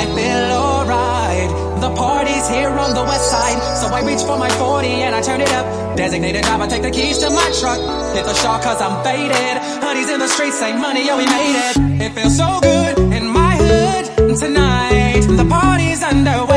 I feel alright. The party's here on the west side, so I reach for my 40 and I turn it up. Designated driver, take the keys to my truck. Hit the shop cause I'm faded. Honey's in the streets, say money, yo, we made it. It feels so good in my hood tonight. The party's underway.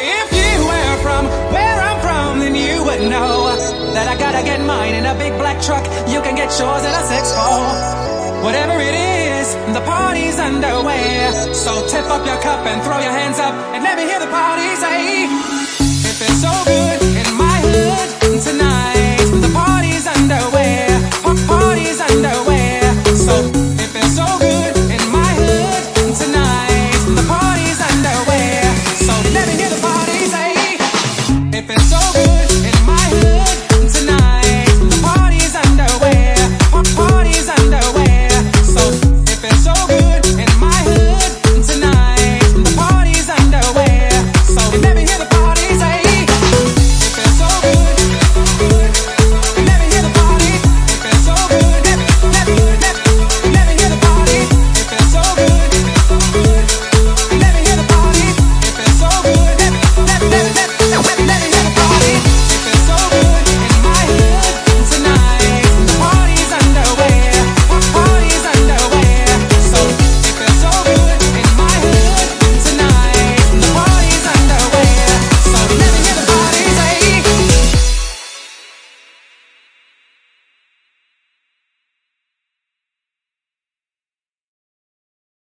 If you were from where I'm from, then you would know that I gotta get mine in a big black truck. You can get yours in a six four. Whatever it is, the party's underway. So tip up your cup and throw your hands up and let me hear the party say,